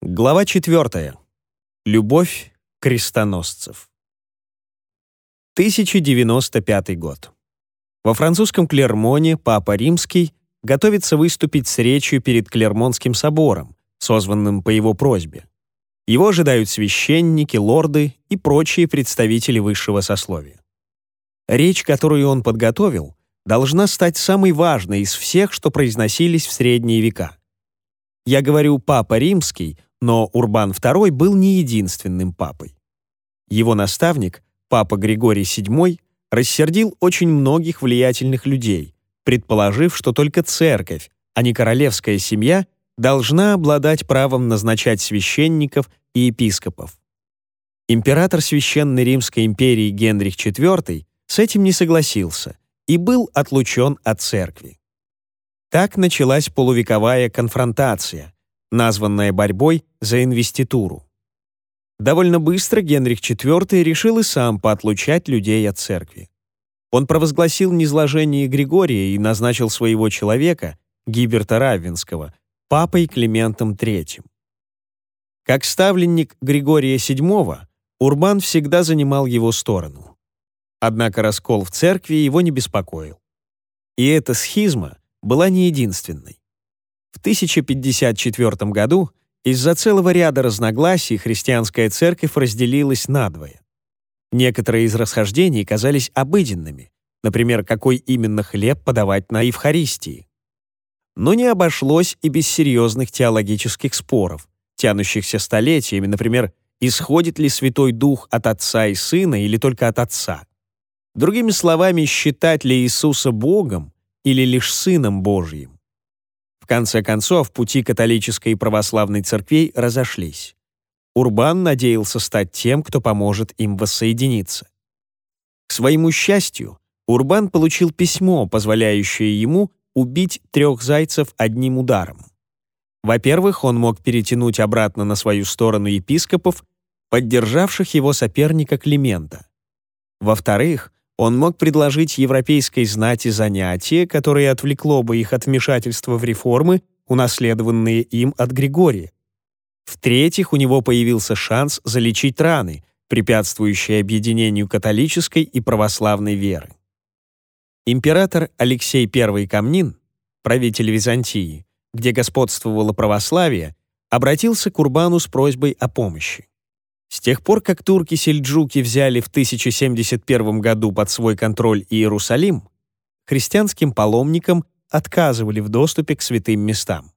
Глава 4. Любовь крестоносцев. 1095 год. Во французском Клермоне Папа Римский готовится выступить с речью перед Клермонским собором, созванным по его просьбе. Его ожидают священники, лорды и прочие представители высшего сословия. Речь, которую он подготовил, должна стать самой важной из всех, что произносились в средние века. Я говорю «Папа Римский», но Урбан II был не единственным папой. Его наставник, папа Григорий VII, рассердил очень многих влиятельных людей, предположив, что только церковь, а не королевская семья, должна обладать правом назначать священников и епископов. Император Священной Римской империи Генрих IV с этим не согласился и был отлучен от церкви. Так началась полувековая конфронтация, названная борьбой за инвеституру. Довольно быстро Генрих IV решил и сам поотлучать людей от церкви. Он провозгласил низложение Григория и назначил своего человека, Гиберта Равенского, папой Климентом III. Как ставленник Григория VII, Урбан всегда занимал его сторону. Однако раскол в церкви его не беспокоил. И эта схизма была не единственной. В 1054 году из-за целого ряда разногласий христианская церковь разделилась надвое. Некоторые из расхождений казались обыденными, например, какой именно хлеб подавать на Евхаристии. Но не обошлось и без серьезных теологических споров, тянущихся столетиями, например, исходит ли Святой Дух от Отца и Сына или только от Отца. Другими словами, считать ли Иисуса Богом или лишь Сыном Божьим конце концов, пути католической и православной церквей разошлись. Урбан надеялся стать тем, кто поможет им воссоединиться. К своему счастью, Урбан получил письмо, позволяющее ему убить трех зайцев одним ударом. Во-первых, он мог перетянуть обратно на свою сторону епископов, поддержавших его соперника Климента. Во-вторых, он мог предложить европейской знати занятие, которое отвлекло бы их от вмешательства в реформы, унаследованные им от Григория. В-третьих, у него появился шанс залечить раны, препятствующие объединению католической и православной веры. Император Алексей I Камнин, правитель Византии, где господствовало православие, обратился к Урбану с просьбой о помощи тех пор, как турки-сельджуки взяли в 1071 году под свой контроль Иерусалим, христианским паломникам отказывали в доступе к святым местам.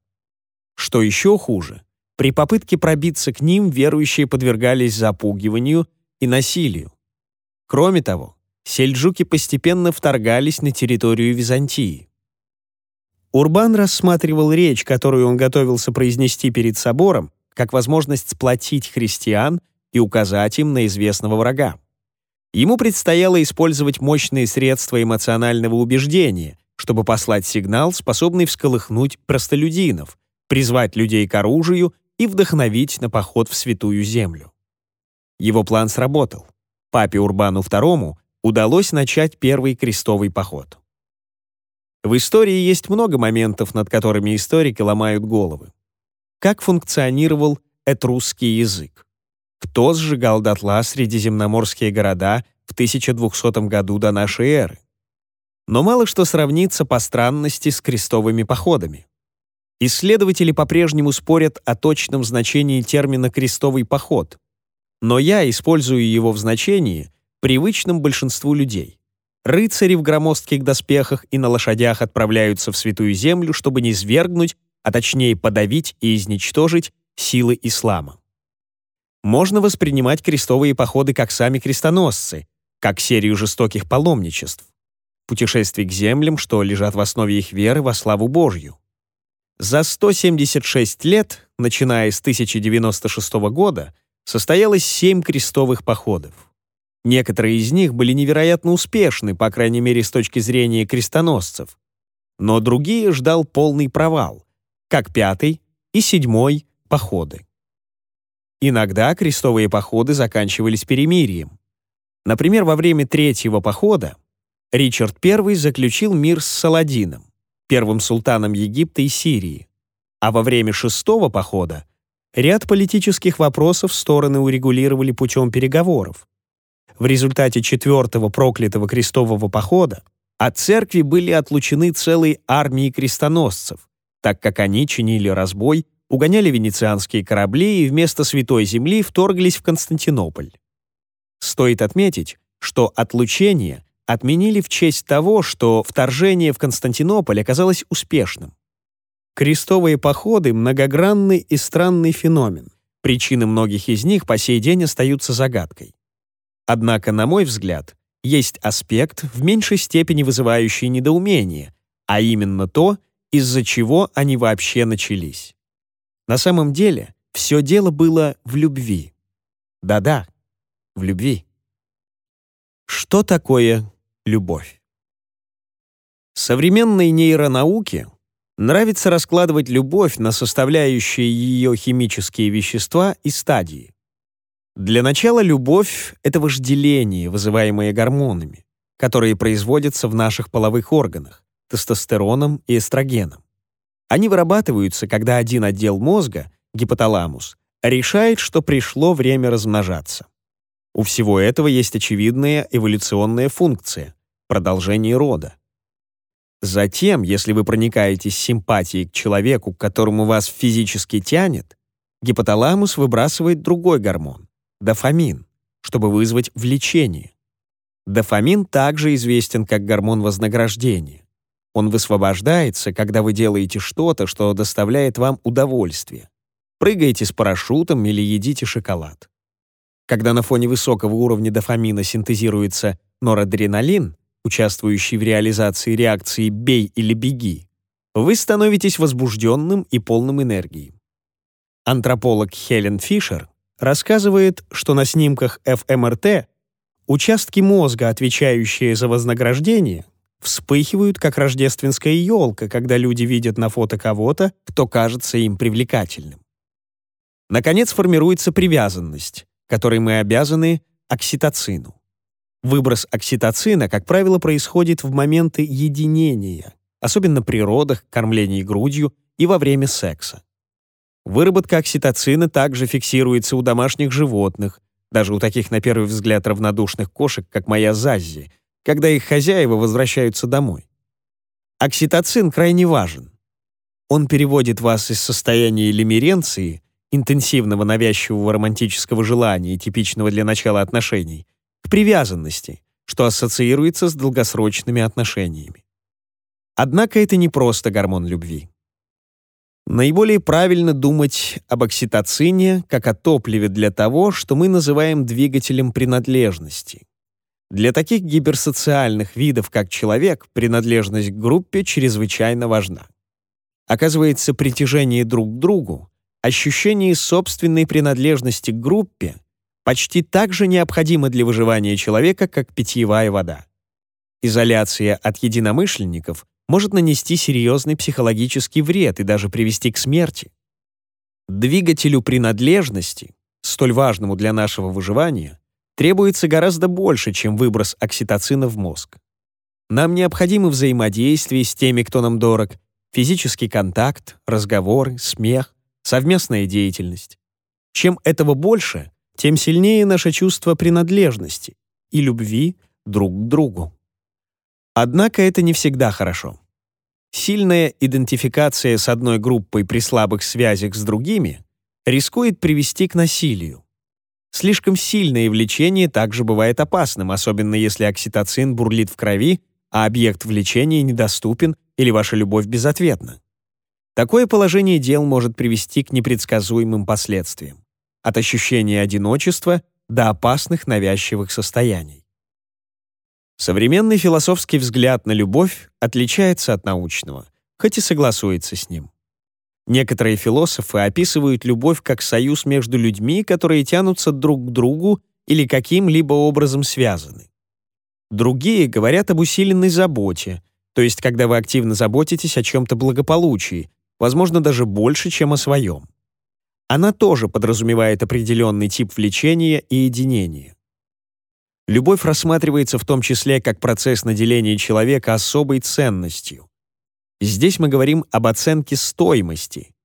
Что еще хуже, при попытке пробиться к ним верующие подвергались запугиванию и насилию. Кроме того, сельджуки постепенно вторгались на территорию Византии. Урбан рассматривал речь, которую он готовился произнести перед собором, как возможность сплотить христиан и указать им на известного врага. Ему предстояло использовать мощные средства эмоционального убеждения, чтобы послать сигнал, способный всколыхнуть простолюдинов, призвать людей к оружию и вдохновить на поход в Святую Землю. Его план сработал. Папе Урбану II удалось начать первый крестовый поход. В истории есть много моментов, над которыми историки ломают головы. Как функционировал этрусский язык? Кто сжигал дотла средиземноморские города в 1200 году до нашей эры? Но мало что сравнится по странности с крестовыми походами. Исследователи по-прежнему спорят о точном значении термина «крестовый поход», но я использую его в значении, привычном большинству людей. Рыцари в громоздких доспехах и на лошадях отправляются в Святую Землю, чтобы не свергнуть, а точнее подавить и изничтожить силы ислама можно воспринимать крестовые походы как сами крестоносцы, как серию жестоких паломничеств, путешествий к землям, что лежат в основе их веры во славу Божью. За 176 лет, начиная с 1096 года, состоялось семь крестовых походов. Некоторые из них были невероятно успешны, по крайней мере, с точки зрения крестоносцев, но другие ждал полный провал, как пятый и седьмой походы. Иногда крестовые походы заканчивались перемирием. Например, во время Третьего похода Ричард I заключил мир с Саладином, первым султаном Египта и Сирии, а во время Шестого похода ряд политических вопросов стороны урегулировали путем переговоров. В результате Четвертого проклятого крестового похода от церкви были отлучены целые армии крестоносцев, так как они чинили разбой угоняли венецианские корабли и вместо Святой Земли вторглись в Константинополь. Стоит отметить, что отлучение отменили в честь того, что вторжение в Константинополь оказалось успешным. Крестовые походы — многогранный и странный феномен. Причины многих из них по сей день остаются загадкой. Однако, на мой взгляд, есть аспект, в меньшей степени вызывающий недоумение, а именно то, из-за чего они вообще начались. На самом деле, все дело было в любви. Да-да, в любви. Что такое любовь? Современной нейронауке нравится раскладывать любовь на составляющие ее химические вещества и стадии. Для начала любовь — это вожделение, вызываемое гормонами, которые производятся в наших половых органах — тестостероном и эстрогеном. Они вырабатываются, когда один отдел мозга, гипоталамус, решает, что пришло время размножаться. У всего этого есть очевидная эволюционная функция — продолжение рода. Затем, если вы проникаете с симпатией к человеку, к которому вас физически тянет, гипоталамус выбрасывает другой гормон — дофамин, чтобы вызвать влечение. Дофамин также известен как гормон вознаграждения. Он высвобождается, когда вы делаете что-то, что доставляет вам удовольствие. Прыгаете с парашютом или едите шоколад. Когда на фоне высокого уровня дофамина синтезируется норадреналин, участвующий в реализации реакции «бей или беги», вы становитесь возбужденным и полным энергии. Антрополог Хелен Фишер рассказывает, что на снимках ФМРТ участки мозга, отвечающие за вознаграждение, вспыхивают, как рождественская елка, когда люди видят на фото кого-то, кто кажется им привлекательным. Наконец формируется привязанность, которой мы обязаны окситоцину. Выброс окситоцина, как правило, происходит в моменты единения, особенно при родах, кормлении грудью и во время секса. Выработка окситоцина также фиксируется у домашних животных, даже у таких, на первый взгляд, равнодушных кошек, как моя Заззи — когда их хозяева возвращаются домой. Окситоцин крайне важен. Он переводит вас из состояния лимеренции, интенсивного навязчивого романтического желания, типичного для начала отношений, к привязанности, что ассоциируется с долгосрочными отношениями. Однако это не просто гормон любви. Наиболее правильно думать об окситоцине как о топливе для того, что мы называем двигателем принадлежности — для таких гиберсоциальных видов, как человек, принадлежность к группе чрезвычайно важна. Оказывается, притяжение друг к другу, ощущение собственной принадлежности к группе почти так же необходимо для выживания человека, как питьевая вода. Изоляция от единомышленников может нанести серьезный психологический вред и даже привести к смерти. Двигателю принадлежности, столь важному для нашего выживания, Требуется гораздо больше, чем выброс окситоцина в мозг. Нам необходимо взаимодействие с теми, кто нам дорог, физический контакт, разговоры, смех, совместная деятельность. Чем этого больше, тем сильнее наше чувство принадлежности и любви друг к другу. Однако это не всегда хорошо. Сильная идентификация с одной группой при слабых связях с другими рискует привести к насилию, Слишком сильное влечение также бывает опасным, особенно если окситоцин бурлит в крови, а объект влечения недоступен или ваша любовь безответна. Такое положение дел может привести к непредсказуемым последствиям. От ощущения одиночества до опасных навязчивых состояний. Современный философский взгляд на любовь отличается от научного, хоть и согласуется с ним. Некоторые философы описывают любовь как союз между людьми, которые тянутся друг к другу или каким-либо образом связаны. Другие говорят об усиленной заботе, то есть когда вы активно заботитесь о чем-то благополучии, возможно, даже больше, чем о своем. Она тоже подразумевает определенный тип влечения и единения. Любовь рассматривается в том числе как процесс наделения человека особой ценностью, Здесь мы говорим об оценке стоимости.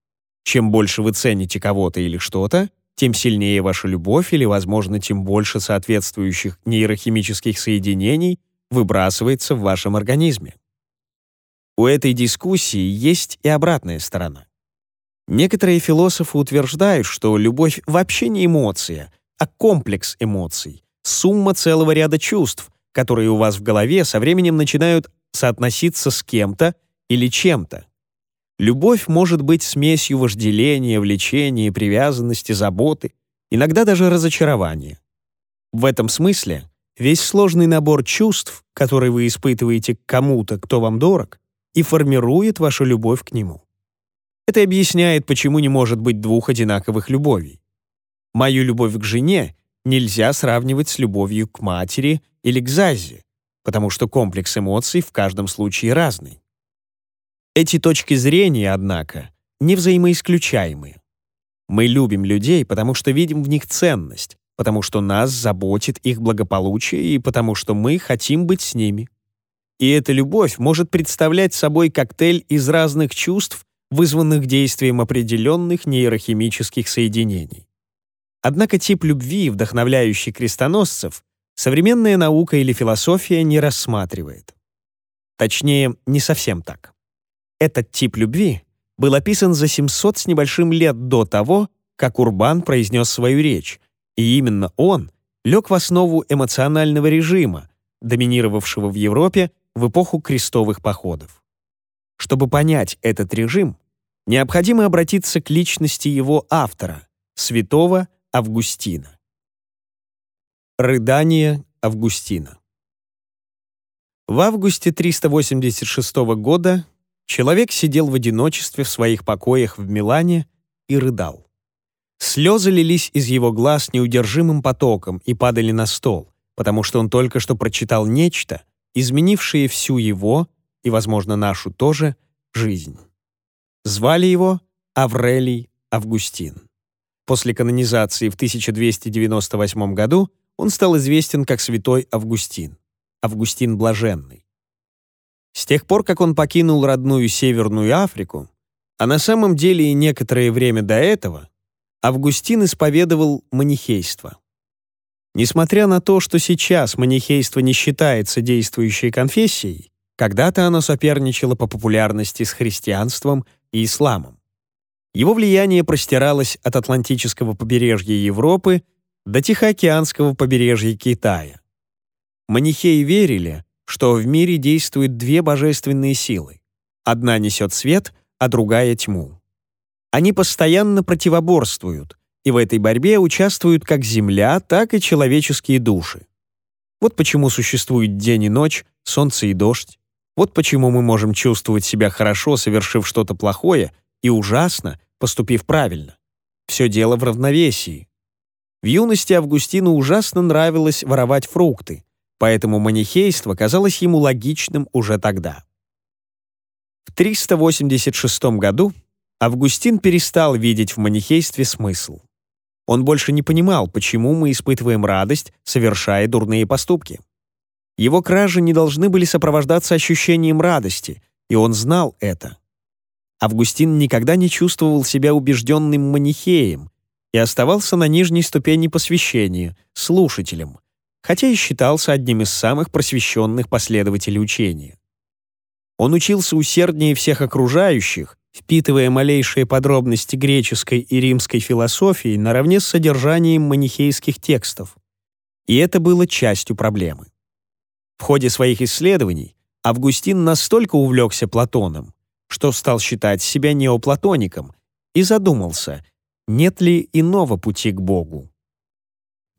Чем больше вы цените кого-то или что-то, тем сильнее ваша любовь или, возможно, тем больше соответствующих нейрохимических соединений выбрасывается в вашем организме. У этой дискуссии есть и обратная сторона. Некоторые философы утверждают, что любовь вообще не эмоция, а комплекс эмоций, сумма целого ряда чувств, которые у вас в голове со временем начинают соотноситься с кем-то или чем-то. Любовь может быть смесью вожделения, влечения, привязанности, заботы, иногда даже разочарования. В этом смысле весь сложный набор чувств, которые вы испытываете к кому-то, кто вам дорог, и формирует вашу любовь к нему. Это объясняет, почему не может быть двух одинаковых любовей. Мою любовь к жене нельзя сравнивать с любовью к матери или к Зазе, потому что комплекс эмоций в каждом случае разный. Эти точки зрения, однако, не взаимоисключаемы. Мы любим людей, потому что видим в них ценность, потому что нас заботит их благополучие и потому что мы хотим быть с ними. И эта любовь может представлять собой коктейль из разных чувств, вызванных действием определенных нейрохимических соединений. Однако тип любви, вдохновляющий крестоносцев, современная наука или философия не рассматривает. Точнее, не совсем так. Этот тип любви был описан за 700 с небольшим лет до того, как Урбан произнес свою речь, и именно он лег в основу эмоционального режима, доминировавшего в Европе в эпоху крестовых походов. Чтобы понять этот режим, необходимо обратиться к личности его автора, святого Августина. Рыдание Августина В августе 386 года Человек сидел в одиночестве в своих покоях в Милане и рыдал. Слезы лились из его глаз неудержимым потоком и падали на стол, потому что он только что прочитал нечто, изменившее всю его, и, возможно, нашу тоже, жизнь. Звали его Аврелий Августин. После канонизации в 1298 году он стал известен как святой Августин, Августин Блаженный. С тех пор, как он покинул родную Северную Африку, а на самом деле и некоторое время до этого, Августин исповедовал манихейство. Несмотря на то, что сейчас манихейство не считается действующей конфессией, когда-то оно соперничало по популярности с христианством и исламом. Его влияние простиралось от Атлантического побережья Европы до Тихоокеанского побережья Китая. Манихеи верили, что в мире действуют две божественные силы. Одна несет свет, а другая — тьму. Они постоянно противоборствуют, и в этой борьбе участвуют как Земля, так и человеческие души. Вот почему существует день и ночь, солнце и дождь. Вот почему мы можем чувствовать себя хорошо, совершив что-то плохое, и ужасно, поступив правильно. Все дело в равновесии. В юности Августину ужасно нравилось воровать фрукты, поэтому манихейство казалось ему логичным уже тогда. В 386 году Августин перестал видеть в манихействе смысл. Он больше не понимал, почему мы испытываем радость, совершая дурные поступки. Его кражи не должны были сопровождаться ощущением радости, и он знал это. Августин никогда не чувствовал себя убежденным манихеем и оставался на нижней ступени посвящения, слушателем, хотя и считался одним из самых просвещенных последователей учения. Он учился усерднее всех окружающих, впитывая малейшие подробности греческой и римской философии наравне с содержанием манихейских текстов. И это было частью проблемы. В ходе своих исследований Августин настолько увлекся Платоном, что стал считать себя неоплатоником и задумался, нет ли иного пути к Богу.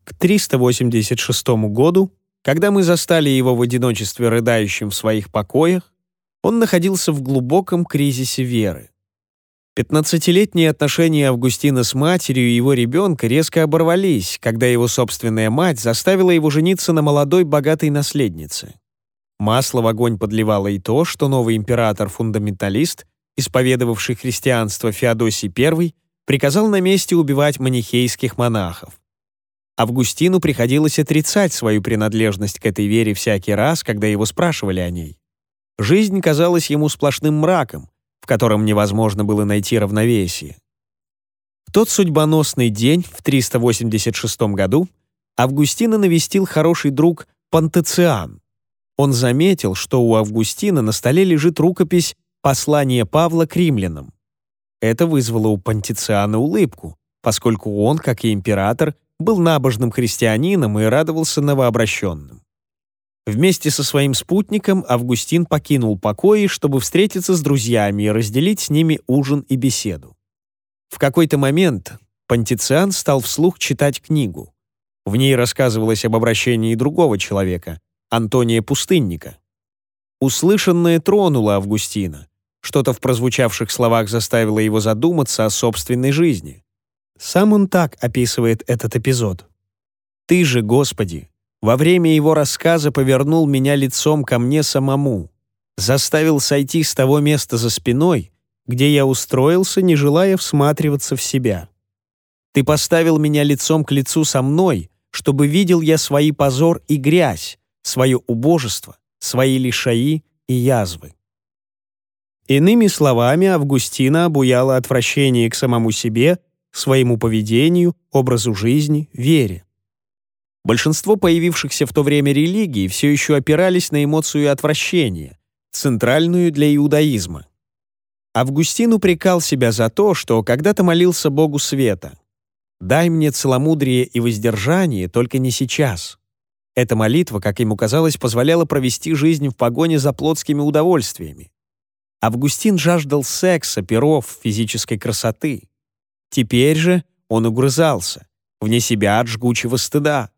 К 386 году, когда мы застали его в одиночестве рыдающим в своих покоях, он находился в глубоком кризисе веры. Пятнадцатилетние отношения Августина с матерью и его ребенка резко оборвались, когда его собственная мать заставила его жениться на молодой богатой наследнице. Масло в огонь подливало и то, что новый император-фундаменталист, исповедовавший христианство Феодосий I, приказал на месте убивать манихейских монахов. Августину приходилось отрицать свою принадлежность к этой вере всякий раз, когда его спрашивали о ней. Жизнь казалась ему сплошным мраком, в котором невозможно было найти равновесие. В тот судьбоносный день, в 386 году, Августина навестил хороший друг Пантециан. Он заметил, что у Августина на столе лежит рукопись «Послание Павла к римлянам». Это вызвало у Пантициана улыбку, поскольку он, как и император, был набожным христианином и радовался новообращенным. Вместе со своим спутником Августин покинул покои, чтобы встретиться с друзьями и разделить с ними ужин и беседу. В какой-то момент Пантициан стал вслух читать книгу. В ней рассказывалось об обращении другого человека, Антония Пустынника. Услышанное тронуло Августина. Что-то в прозвучавших словах заставило его задуматься о собственной жизни. Сам он так описывает этот эпизод. «Ты же, Господи, во время его рассказа повернул меня лицом ко мне самому, заставил сойти с того места за спиной, где я устроился, не желая всматриваться в себя. Ты поставил меня лицом к лицу со мной, чтобы видел я свои позор и грязь, свое убожество, свои лишаи и язвы. Иными словами, Августина обуяло отвращение к самому себе своему поведению, образу жизни, вере. Большинство появившихся в то время религий все еще опирались на эмоцию отвращения, центральную для иудаизма. Августин упрекал себя за то, что когда-то молился Богу света. «Дай мне целомудрие и воздержание, только не сейчас». Эта молитва, как ему казалось, позволяла провести жизнь в погоне за плотскими удовольствиями. Августин жаждал секса, перов, физической красоты. Теперь же он угрызался, вне себя от жгучего стыда.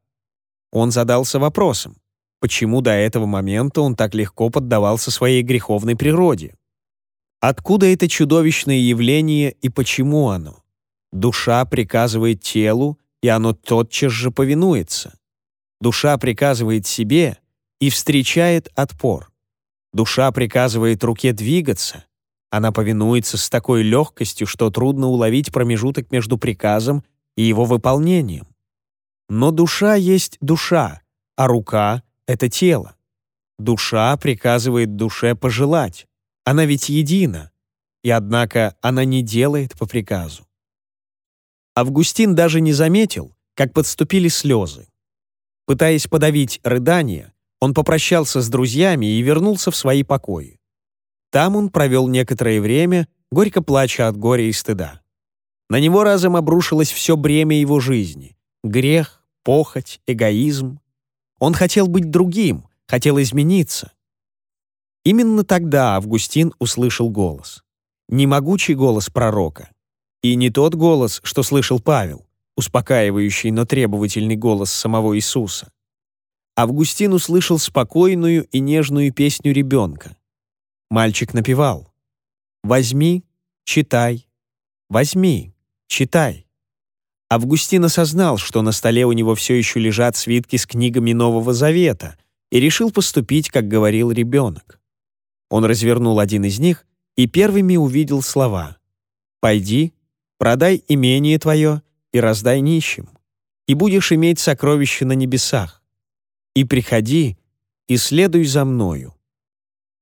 Он задался вопросом, почему до этого момента он так легко поддавался своей греховной природе. Откуда это чудовищное явление и почему оно? Душа приказывает телу, и оно тотчас же повинуется. Душа приказывает себе и встречает отпор. Душа приказывает руке двигаться, она повинуется с такой легкостью, что трудно уловить промежуток между приказом и его выполнением. Но душа есть душа, а рука — это тело. Душа приказывает душе пожелать. Она ведь едина. И однако она не делает по приказу. Августин даже не заметил, как подступили слезы. Пытаясь подавить рыдание, он попрощался с друзьями и вернулся в свои покои. Там он провел некоторое время, горько плача от горя и стыда. На него разом обрушилось все бремя его жизни. Грех, похоть, эгоизм. Он хотел быть другим, хотел измениться. Именно тогда Августин услышал голос. Не могучий голос пророка. И не тот голос, что слышал Павел, успокаивающий, но требовательный голос самого Иисуса. Августин услышал спокойную и нежную песню ребенка. Мальчик напевал. «Возьми, читай, возьми, читай». Августин осознал, что на столе у него все еще лежат свитки с книгами Нового Завета, и решил поступить, как говорил ребенок. Он развернул один из них и первыми увидел слова «Пойди, продай имение твое и раздай нищим, и будешь иметь сокровища на небесах. И приходи, и следуй за мною».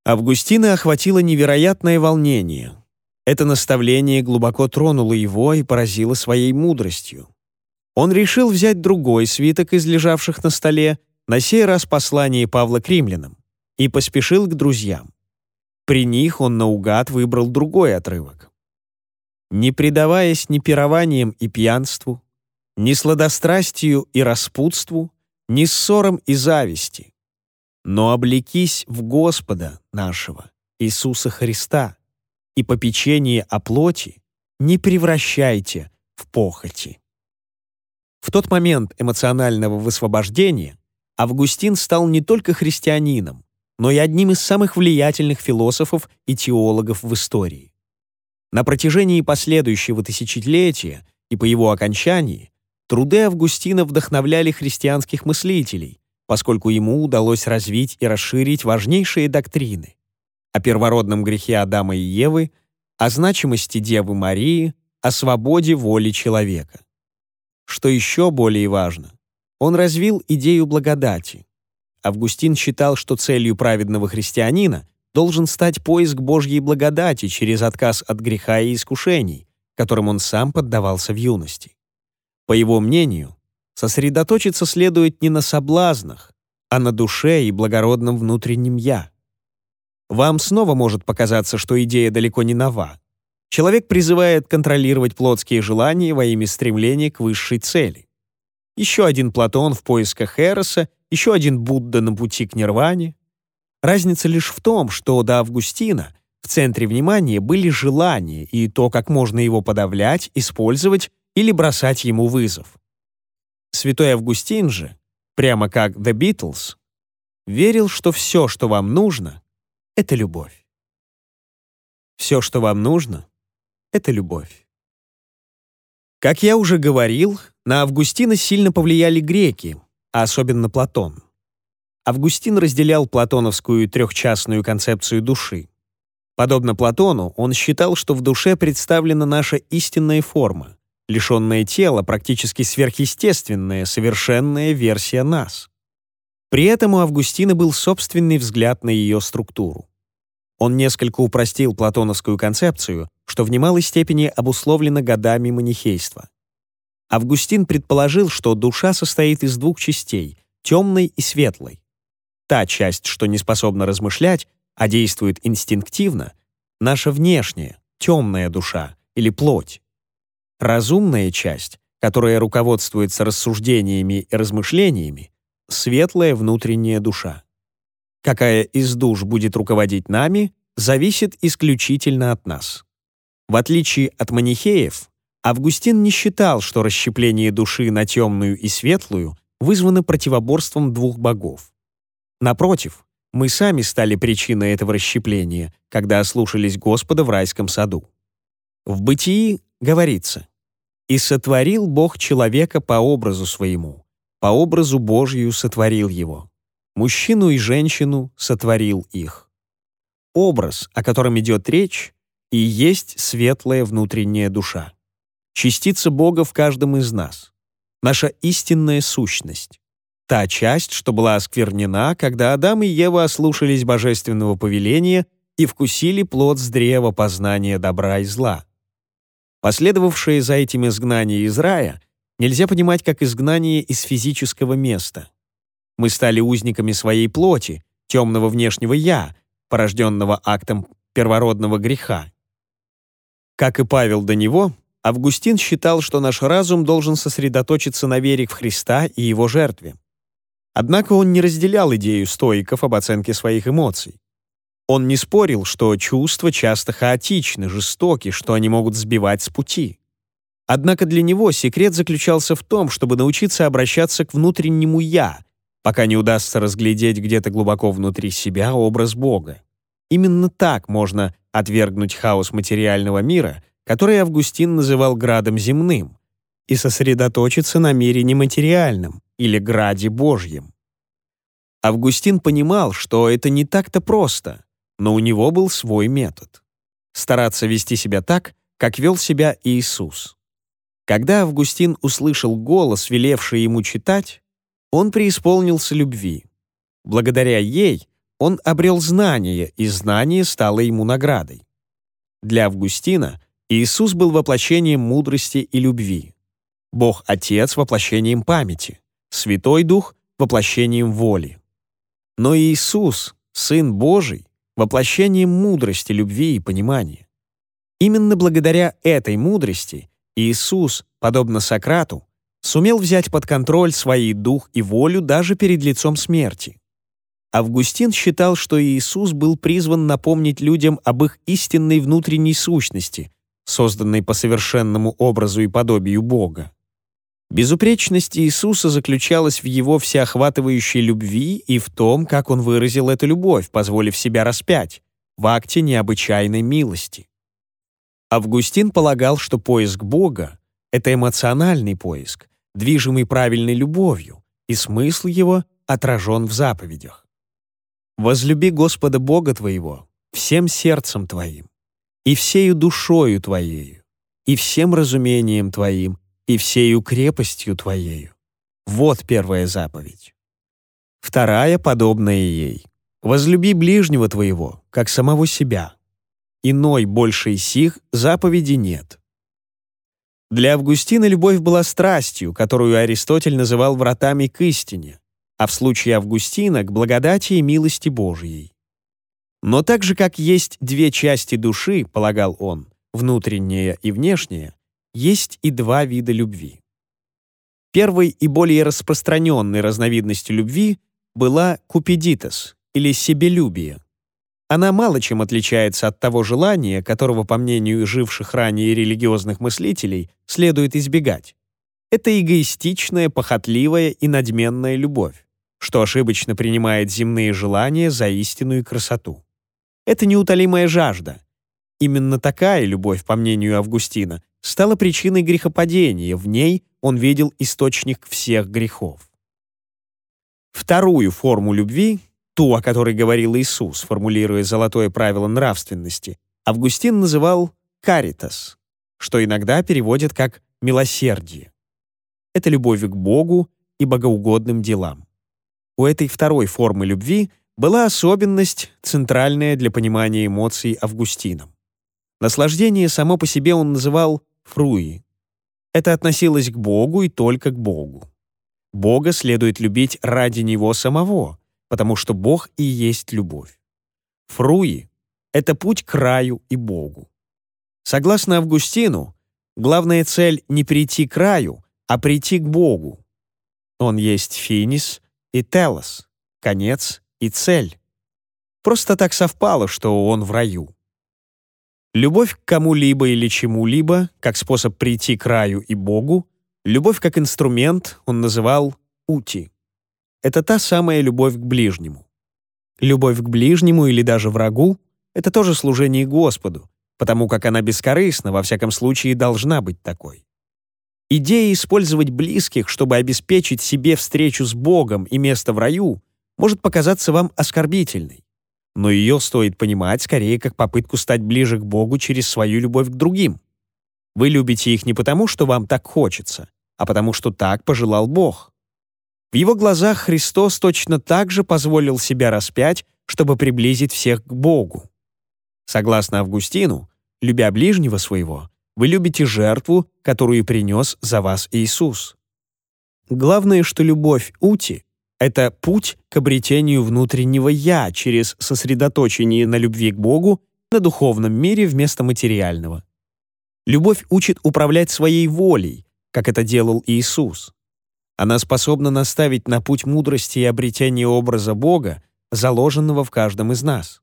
Августина охватило невероятное волнение. Это наставление глубоко тронуло его и поразило своей мудростью. Он решил взять другой свиток из лежавших на столе, на сей раз послание Павла к римлянам, и поспешил к друзьям. При них он наугад выбрал другой отрывок. «Не предаваясь ни пированиям и пьянству, ни сладострастию и распутству, ни ссорам и зависти, но облекись в Господа нашего, Иисуса Христа, и попечение о плоти не превращайте в похоти. В тот момент эмоционального высвобождения Августин стал не только христианином, но и одним из самых влиятельных философов и теологов в истории. На протяжении последующего тысячелетия и по его окончании труды Августина вдохновляли христианских мыслителей – поскольку ему удалось развить и расширить важнейшие доктрины о первородном грехе Адама и Евы, о значимости Девы Марии, о свободе воли человека. Что еще более важно, он развил идею благодати. Августин считал, что целью праведного христианина должен стать поиск Божьей благодати через отказ от греха и искушений, которым он сам поддавался в юности. По его мнению, Сосредоточиться следует не на соблазнах, а на душе и благородном внутреннем «я». Вам снова может показаться, что идея далеко не нова. Человек призывает контролировать плотские желания во имя стремления к высшей цели. Еще один Платон в поисках Эроса, еще один Будда на пути к нирване. Разница лишь в том, что до Августина в центре внимания были желания и то, как можно его подавлять, использовать или бросать ему вызов. Святой Августин же, прямо как The Beatles, верил, что все, что вам нужно, — это любовь. Все, что вам нужно, — это любовь. Как я уже говорил, на Августина сильно повлияли греки, а особенно Платон. Августин разделял платоновскую трехчастную концепцию души. Подобно Платону, он считал, что в душе представлена наша истинная форма, лишенное тело, практически сверхъестественная, совершенная версия нас. При этом у Августина был собственный взгляд на ее структуру. Он несколько упростил платоновскую концепцию, что в немалой степени обусловлено годами манихейства. Августин предположил, что душа состоит из двух частей — темной и светлой. Та часть, что не способна размышлять, а действует инстинктивно, наша внешняя, темная душа или плоть. Разумная часть, которая руководствуется рассуждениями и размышлениями, светлая внутренняя душа. Какая из душ будет руководить нами, зависит исключительно от нас. В отличие от манихеев, Августин не считал, что расщепление души на темную и светлую вызвано противоборством двух богов. Напротив, мы сами стали причиной этого расщепления, когда ослушались Господа в райском саду. В бытии Говорится, «И сотворил Бог человека по образу своему, по образу Божью сотворил его. Мужчину и женщину сотворил их». Образ, о котором идет речь, и есть светлая внутренняя душа. Частица Бога в каждом из нас. Наша истинная сущность. Та часть, что была осквернена, когда Адам и Ева ослушались божественного повеления и вкусили плод с древа познания добра и зла. Последовавшее за этим изгнание из рая нельзя понимать как изгнание из физического места. Мы стали узниками своей плоти, темного внешнего «я», порожденного актом первородного греха. Как и Павел до него, Августин считал, что наш разум должен сосредоточиться на вере в Христа и его жертве. Однако он не разделял идею стоиков об оценке своих эмоций. Он не спорил, что чувства часто хаотичны, жестоки, что они могут сбивать с пути. Однако для него секрет заключался в том, чтобы научиться обращаться к внутреннему «я», пока не удастся разглядеть где-то глубоко внутри себя образ Бога. Именно так можно отвергнуть хаос материального мира, который Августин называл градом земным, и сосредоточиться на мире нематериальном или граде Божьем. Августин понимал, что это не так-то просто — но у него был свой метод. Стараться вести себя так, как вел себя Иисус. Когда Августин услышал голос, велевший ему читать, он преисполнился любви. Благодаря ей он обрел знание, и знание стало ему наградой. Для Августина Иисус был воплощением мудрости и любви, Бог Отец — воплощением памяти, Святой Дух — воплощением воли. Но Иисус, Сын Божий, воплощением мудрости, любви и понимания. Именно благодаря этой мудрости Иисус, подобно Сократу, сумел взять под контроль свои дух и волю даже перед лицом смерти. Августин считал, что Иисус был призван напомнить людям об их истинной внутренней сущности, созданной по совершенному образу и подобию Бога. Безупречность Иисуса заключалась в его всеохватывающей любви и в том, как он выразил эту любовь, позволив себя распять, в акте необычайной милости. Августин полагал, что поиск Бога — это эмоциональный поиск, движимый правильной любовью, и смысл его отражен в заповедях. «Возлюби Господа Бога твоего всем сердцем твоим, и всею душою твоею, и всем разумением твоим, и всею крепостью Твоею. Вот первая заповедь. Вторая, подобная ей. Возлюби ближнего твоего, как самого себя. Иной большей сих заповеди нет. Для Августина любовь была страстью, которую Аристотель называл вратами к истине, а в случае Августина — к благодати и милости Божьей. Но так же, как есть две части души, полагал он, внутренняя и внешняя, есть и два вида любви. Первой и более распространенной разновидностью любви была купидитас или себелюбие. Она мало чем отличается от того желания, которого, по мнению живших ранее религиозных мыслителей, следует избегать. Это эгоистичная, похотливая и надменная любовь, что ошибочно принимает земные желания за истинную красоту. Это неутолимая жажда. Именно такая любовь, по мнению Августина, стала причиной грехопадения, в ней он видел источник всех грехов. Вторую форму любви, ту, о которой говорил Иисус, формулируя золотое правило нравственности, Августин называл «каритас», что иногда переводят как «милосердие». Это любовь к Богу и богоугодным делам. У этой второй формы любви была особенность, центральная для понимания эмоций Августином. Наслаждение само по себе он называл фруи. Это относилось к Богу и только к Богу. Бога следует любить ради Него самого, потому что Бог и есть любовь. Фруи — это путь к раю и Богу. Согласно Августину, главная цель не прийти к раю, а прийти к Богу. Он есть финис и телос, конец и цель. Просто так совпало, что он в раю. Любовь к кому-либо или чему-либо, как способ прийти к раю и Богу, любовь как инструмент он называл «ути». Это та самая любовь к ближнему. Любовь к ближнему или даже врагу — это тоже служение Господу, потому как она бескорыстна, во всяком случае должна быть такой. Идея использовать близких, чтобы обеспечить себе встречу с Богом и место в раю, может показаться вам оскорбительной. Ну но ее стоит понимать скорее как попытку стать ближе к Богу через свою любовь к другим. Вы любите их не потому, что вам так хочется, а потому, что так пожелал Бог. В его глазах Христос точно так же позволил себя распять, чтобы приблизить всех к Богу. Согласно Августину, любя ближнего своего, вы любите жертву, которую принес за вас Иисус. Главное, что любовь Ути это путь к обретению внутреннего «я» через сосредоточение на любви к Богу, на духовном мире вместо материального. Любовь учит управлять своей волей, как это делал Иисус. Она способна наставить на путь мудрости и обретения образа Бога, заложенного в каждом из нас.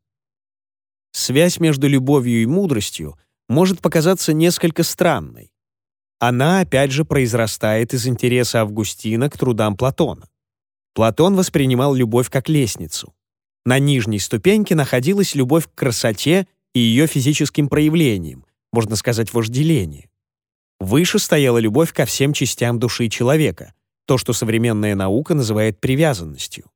Связь между любовью и мудростью может показаться несколько странной. Она, опять же, произрастает из интереса Августина к трудам Платона. Платон воспринимал любовь как лестницу. На нижней ступеньке находилась любовь к красоте и ее физическим проявлениям, можно сказать, вожделение. Выше стояла любовь ко всем частям души человека, то, что современная наука называет привязанностью.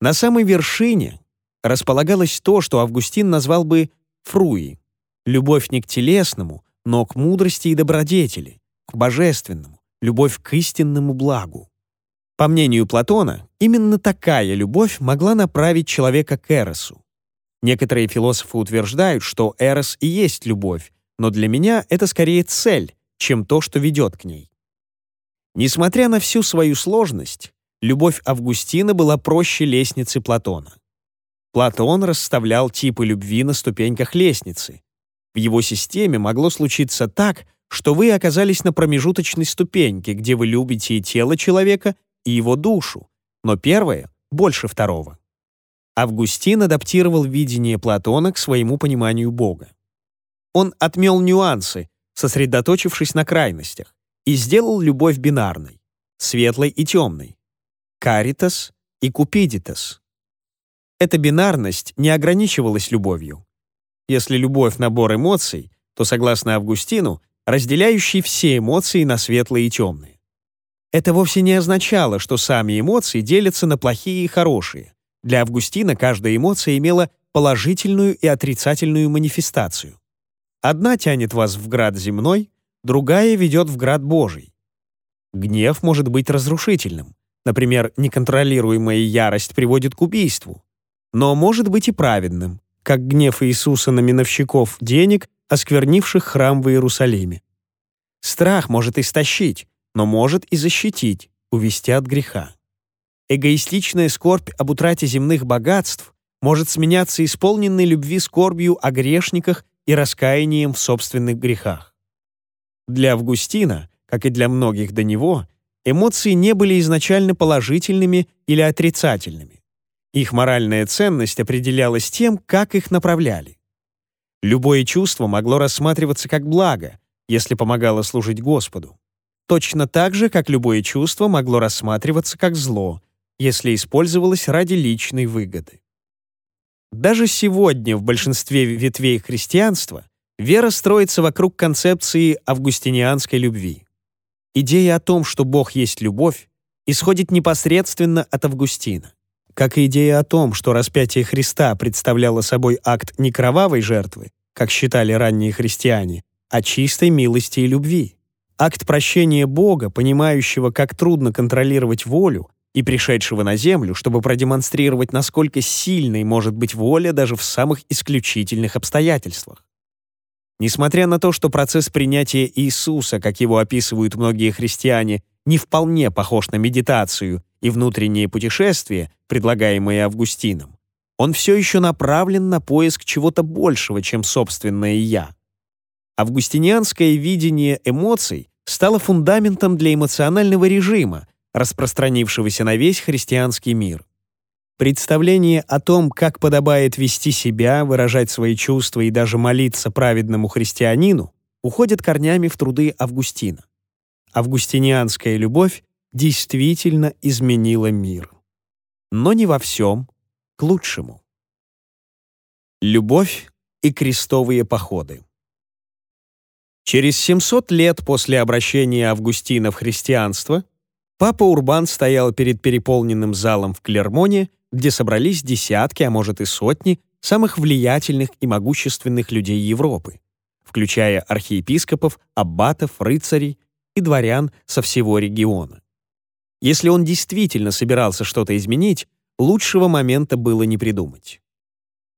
На самой вершине располагалось то, что Августин назвал бы «фруи» — любовь не к телесному, но к мудрости и добродетели, к божественному, любовь к истинному благу. По мнению Платона, именно такая любовь могла направить человека к Эросу. Некоторые философы утверждают, что Эрос и есть любовь, но для меня это скорее цель, чем то, что ведет к ней. Несмотря на всю свою сложность, любовь Августина была проще лестницы Платона. Платон расставлял типы любви на ступеньках лестницы. В его системе могло случиться так, что вы оказались на промежуточной ступеньке, где вы любите и тело человека, и его душу, но первое больше второго. Августин адаптировал видение Платона к своему пониманию Бога. Он отмел нюансы, сосредоточившись на крайностях, и сделал любовь бинарной, светлой и темной, каритас и купидитас. Эта бинарность не ограничивалась любовью. Если любовь — набор эмоций, то, согласно Августину, разделяющий все эмоции на светлые и темные. Это вовсе не означало, что сами эмоции делятся на плохие и хорошие. Для Августина каждая эмоция имела положительную и отрицательную манифестацию. Одна тянет вас в град земной, другая ведет в град Божий. Гнев может быть разрушительным. Например, неконтролируемая ярость приводит к убийству. Но может быть и праведным, как гнев Иисуса на миновщиков денег, осквернивших храм в Иерусалиме. Страх может истощить, но может и защитить, увести от греха. Эгоистичная скорбь об утрате земных богатств может сменяться исполненной любви скорбью о грешниках и раскаянием в собственных грехах. Для Августина, как и для многих до него, эмоции не были изначально положительными или отрицательными. Их моральная ценность определялась тем, как их направляли. Любое чувство могло рассматриваться как благо, если помогало служить Господу точно так же, как любое чувство могло рассматриваться как зло, если использовалось ради личной выгоды. Даже сегодня в большинстве ветвей христианства вера строится вокруг концепции августинианской любви. Идея о том, что Бог есть любовь, исходит непосредственно от Августина. Как и идея о том, что распятие Христа представляло собой акт не кровавой жертвы, как считали ранние христиане, а чистой милости и любви. Акт прощения Бога, понимающего, как трудно контролировать волю, и пришедшего на землю, чтобы продемонстрировать, насколько сильной может быть воля даже в самых исключительных обстоятельствах. Несмотря на то, что процесс принятия Иисуса, как его описывают многие христиане, не вполне похож на медитацию и внутреннее путешествие, предлагаемое Августином, он все еще направлен на поиск чего-то большего, чем собственное «я». Августинианское видение эмоций стало фундаментом для эмоционального режима, распространившегося на весь христианский мир. Представление о том, как подобает вести себя, выражать свои чувства и даже молиться праведному христианину, уходит корнями в труды Августина. Августинианская любовь действительно изменила мир. Но не во всем, к лучшему. Любовь и крестовые походы. Через 700 лет после обращения Августина в христианство папа Урбан стоял перед переполненным залом в Клермоне, где собрались десятки, а может и сотни, самых влиятельных и могущественных людей Европы, включая архиепископов, аббатов, рыцарей и дворян со всего региона. Если он действительно собирался что-то изменить, лучшего момента было не придумать.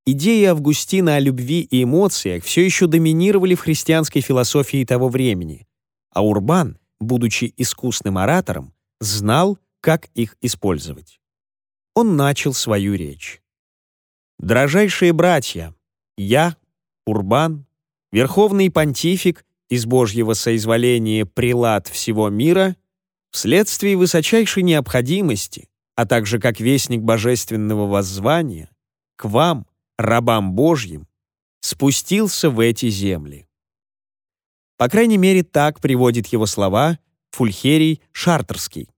Идеи Августина о любви и эмоциях все еще доминировали в христианской философии того времени, а Урбан, будучи искусным оратором, знал, как их использовать. Он начал свою речь. «Дорожайшие братья, я, Урбан, верховный понтифик из Божьего соизволения прилад всего мира, вследствие высочайшей необходимости, а также как вестник божественного воззвания, к вам — рабам Божьим, спустился в эти земли. По крайней мере, так приводит его слова Фульхерий Шартерский.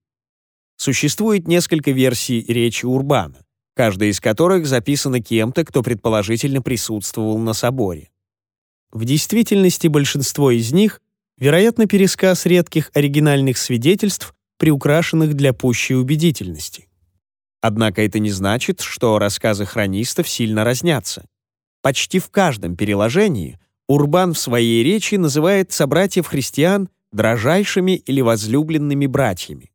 Существует несколько версий речи Урбана, каждая из которых записана кем-то, кто предположительно присутствовал на соборе. В действительности большинство из них — вероятно, пересказ редких оригинальных свидетельств, приукрашенных для пущей убедительности. Однако это не значит, что рассказы хронистов сильно разнятся. Почти в каждом переложении Урбан в своей речи называет собратьев-христиан дрожайшими или возлюбленными братьями.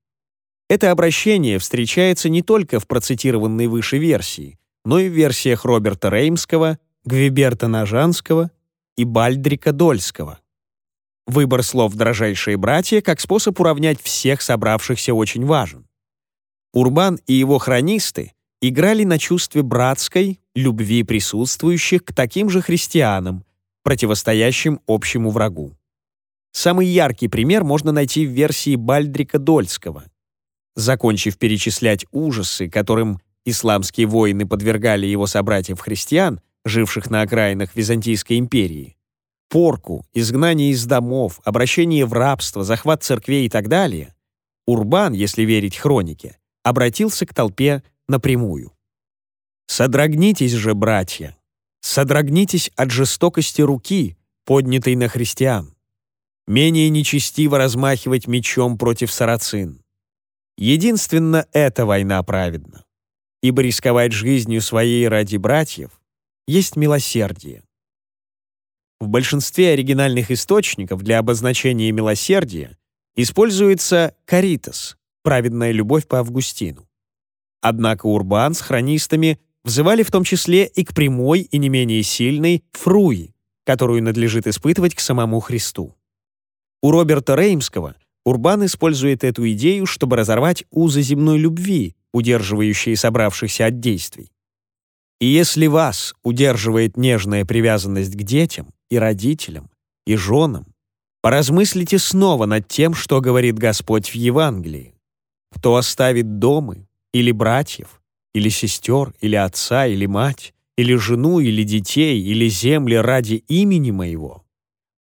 Это обращение встречается не только в процитированной выше версии, но и в версиях Роберта Реймского, Гвиберта Нажанского и Бальдрика Дольского. Выбор слов «дрожайшие братья» как способ уравнять всех собравшихся очень важен. Урбан и его хронисты играли на чувстве братской, любви присутствующих к таким же христианам, противостоящим общему врагу. Самый яркий пример можно найти в версии Бальдрика Дольского. Закончив перечислять ужасы, которым исламские воины подвергали его собратьев-христиан, живших на окраинах Византийской империи, порку, изгнание из домов, обращение в рабство, захват церквей и так далее, Урбан, если верить хронике, обратился к толпе напрямую. «Содрогнитесь же, братья! Содрогнитесь от жестокости руки, поднятой на христиан. Менее нечестиво размахивать мечом против сарацин. Единственно эта война праведна, ибо рисковать жизнью своей ради братьев есть милосердие. В большинстве оригинальных источников для обозначения милосердия используется «каритас» праведная любовь по Августину. Однако Урбан с хронистами взывали в том числе и к прямой и не менее сильной фруи, которую надлежит испытывать к самому Христу. У Роберта Реймского Урбан использует эту идею, чтобы разорвать узы земной любви, удерживающие собравшихся от действий. И если вас удерживает нежная привязанность к детям и родителям и женам, поразмыслите снова над тем, что говорит Господь в Евангелии кто оставит дома, или братьев, или сестер, или отца, или мать, или жену, или детей, или земли ради имени моего,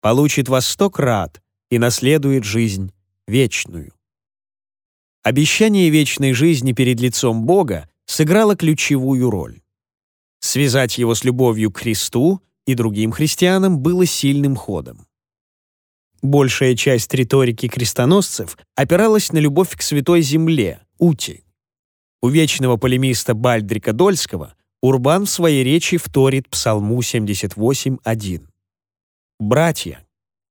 получит во сто крат и наследует жизнь вечную. Обещание вечной жизни перед лицом Бога сыграло ключевую роль. Связать его с любовью к Христу и другим христианам было сильным ходом большая часть риторики крестоносцев опиралась на любовь к Святой Земле, Ути. У вечного полемиста Бальдрика Дольского Урбан в своей речи вторит Псалму 78.1. «Братья,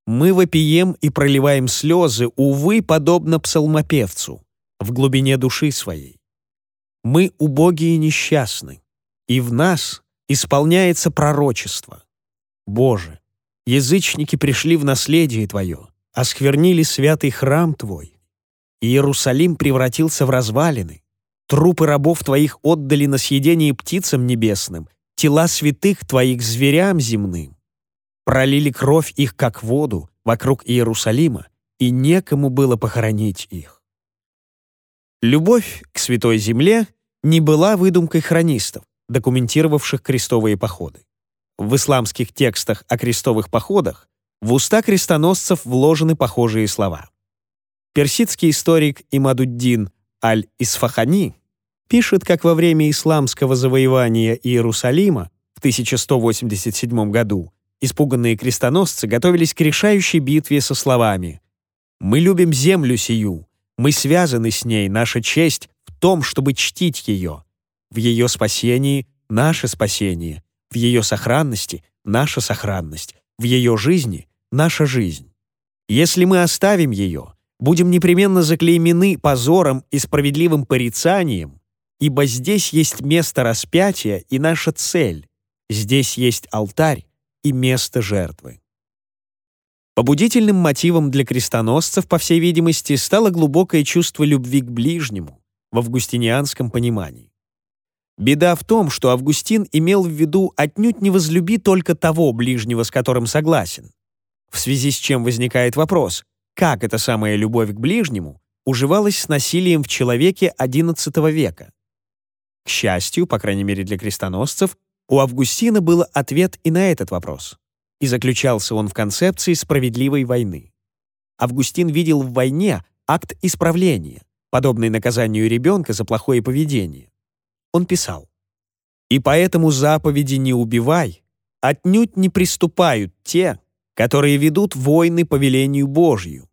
мы вопием и проливаем слезы, увы, подобно псалмопевцу, в глубине души своей. Мы убогие и несчастны, и в нас исполняется пророчество. Боже, Язычники пришли в наследие твое, осквернили святый храм твой. Иерусалим превратился в развалины. Трупы рабов твоих отдали на съедение птицам небесным, тела святых твоих зверям земным. Пролили кровь их, как воду, вокруг Иерусалима, и некому было похоронить их. Любовь к Святой Земле не была выдумкой хронистов, документировавших крестовые походы. В исламских текстах о крестовых походах в уста крестоносцев вложены похожие слова. Персидский историк Имадуддин Аль-Исфахани пишет, как во время исламского завоевания Иерусалима в 1187 году испуганные крестоносцы готовились к решающей битве со словами «Мы любим землю сию, мы связаны с ней, наша честь в том, чтобы чтить ее, в ее спасении наше спасение, в ее сохранности — наша сохранность, в ее жизни — наша жизнь. Если мы оставим ее, будем непременно заклеймены позором и справедливым порицанием, ибо здесь есть место распятия и наша цель, здесь есть алтарь и место жертвы. Побудительным мотивом для крестоносцев, по всей видимости, стало глубокое чувство любви к ближнему в августинианском понимании. Беда в том, что Августин имел в виду отнюдь не возлюби только того ближнего, с которым согласен. В связи с чем возникает вопрос, как эта самая любовь к ближнему уживалась с насилием в человеке XI века. К счастью, по крайней мере для крестоносцев, у Августина был ответ и на этот вопрос. И заключался он в концепции справедливой войны. Августин видел в войне акт исправления, подобный наказанию ребенка за плохое поведение он писал «И поэтому заповеди «не убивай» отнюдь не приступают те, которые ведут войны по велению Божью,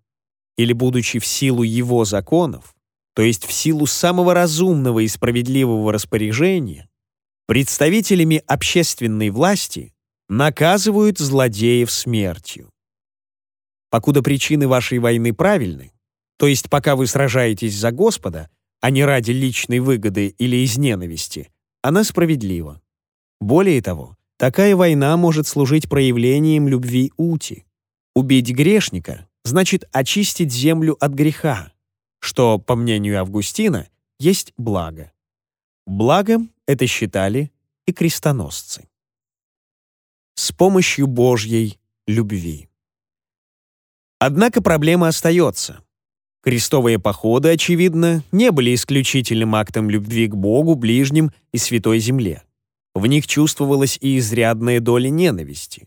или, будучи в силу его законов, то есть в силу самого разумного и справедливого распоряжения, представителями общественной власти наказывают злодеев смертью. Покуда причины вашей войны правильны, то есть пока вы сражаетесь за Господа, а не ради личной выгоды или из ненависти, она справедлива. Более того, такая война может служить проявлением любви Ути. Убить грешника значит очистить землю от греха, что, по мнению Августина, есть благо. Благом это считали и крестоносцы. С помощью Божьей любви. Однако проблема остается — Крестовые походы, очевидно, не были исключительным актом любви к Богу, ближним и Святой Земле. В них чувствовалась и изрядная доля ненависти.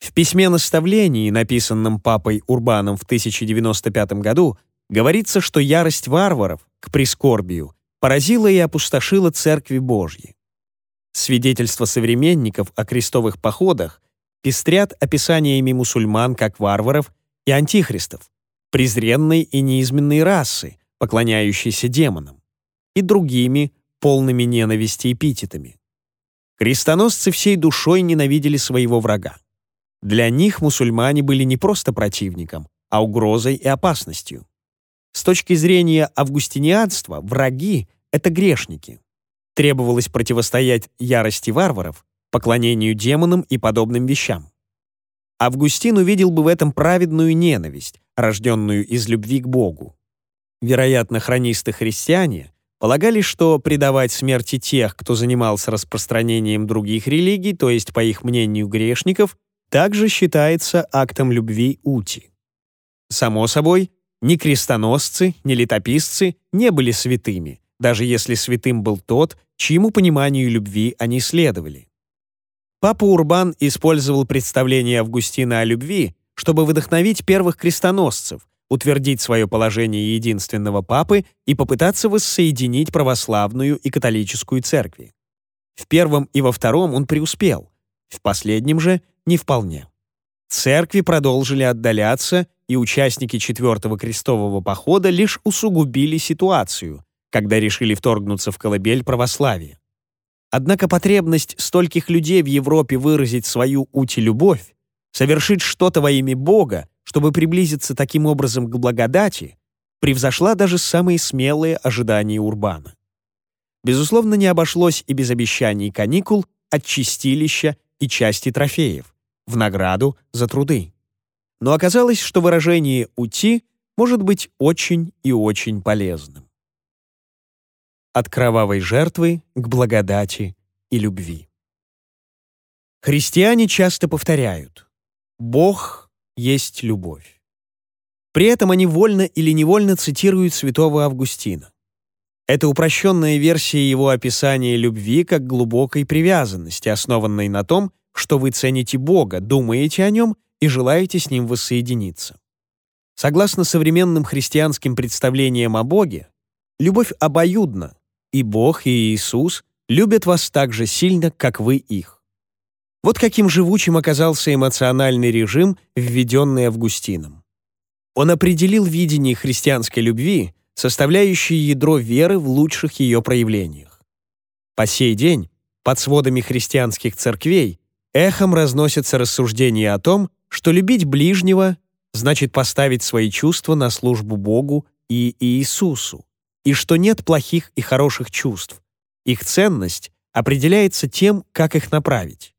В письме-наставлении, написанном папой Урбаном в 1095 году, говорится, что ярость варваров к прискорбию поразила и опустошила Церкви Божьи. Свидетельства современников о крестовых походах пестрят описаниями мусульман как варваров и антихристов, презренной и неизменной расы, поклоняющейся демонам, и другими, полными ненависти эпитетами. Крестоносцы всей душой ненавидели своего врага. Для них мусульмане были не просто противником, а угрозой и опасностью. С точки зрения августинианства, враги — это грешники. Требовалось противостоять ярости варваров, поклонению демонам и подобным вещам. Августин увидел бы в этом праведную ненависть, рожденную из любви к Богу. Вероятно, хронисты-христиане полагали, что предавать смерти тех, кто занимался распространением других религий, то есть, по их мнению, грешников, также считается актом любви Ути. Само собой, ни крестоносцы, ни летописцы не были святыми, даже если святым был тот, чьему пониманию любви они следовали. Папа Урбан использовал представление Августина о любви чтобы вдохновить первых крестоносцев, утвердить свое положение единственного папы и попытаться воссоединить православную и католическую церкви. В первом и во втором он преуспел, в последнем же не вполне. Церкви продолжили отдаляться, и участники Четвертого крестового похода лишь усугубили ситуацию, когда решили вторгнуться в колыбель православия. Однако потребность стольких людей в Европе выразить свою ути-любовь совершить что-то во имя Бога, чтобы приблизиться таким образом к благодати, превзошла даже самые смелые ожидания Урбана. Безусловно, не обошлось и без обещаний каникул от чистилища и части трофеев в награду за труды. Но оказалось, что выражение «уйти» может быть очень и очень полезным. От кровавой жертвы к благодати и любви. Христиане часто повторяют «Бог есть любовь». При этом они вольно или невольно цитируют святого Августина. Это упрощенная версия его описания любви как глубокой привязанности, основанной на том, что вы цените Бога, думаете о нем и желаете с ним воссоединиться. Согласно современным христианским представлениям о Боге, любовь обоюдна, и Бог, и Иисус любят вас так же сильно, как вы их. Вот каким живучим оказался эмоциональный режим, введенный Августином. Он определил видение христианской любви, составляющее ядро веры в лучших ее проявлениях. По сей день под сводами христианских церквей эхом разносятся рассуждения о том, что любить ближнего значит поставить свои чувства на службу Богу и Иисусу, и что нет плохих и хороших чувств. Их ценность определяется тем, как их направить.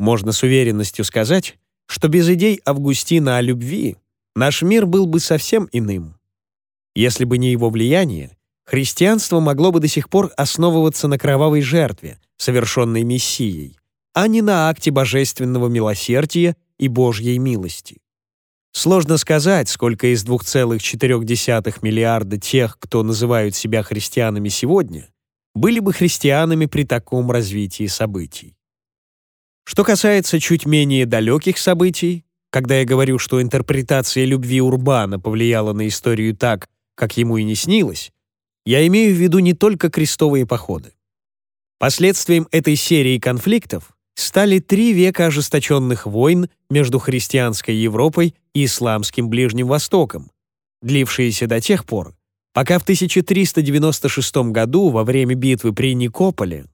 Можно с уверенностью сказать, что без идей Августина о любви наш мир был бы совсем иным. Если бы не его влияние, христианство могло бы до сих пор основываться на кровавой жертве, совершенной Мессией, а не на акте божественного милосердия и Божьей милости. Сложно сказать, сколько из 2,4 миллиарда тех, кто называют себя христианами сегодня, были бы христианами при таком развитии событий. Что касается чуть менее далеких событий, когда я говорю, что интерпретация любви Урбана повлияла на историю так, как ему и не снилось, я имею в виду не только крестовые походы. Последствием этой серии конфликтов стали три века ожесточенных войн между христианской Европой и исламским Ближним Востоком, длившиеся до тех пор, пока в 1396 году во время битвы при Никополе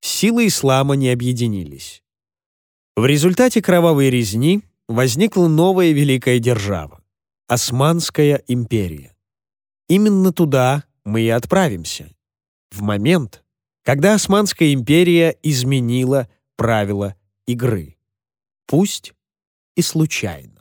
силы ислама не объединились. В результате кровавой резни возникла новая великая держава — Османская империя. Именно туда мы и отправимся. В момент, когда Османская империя изменила правила игры. Пусть и случайно.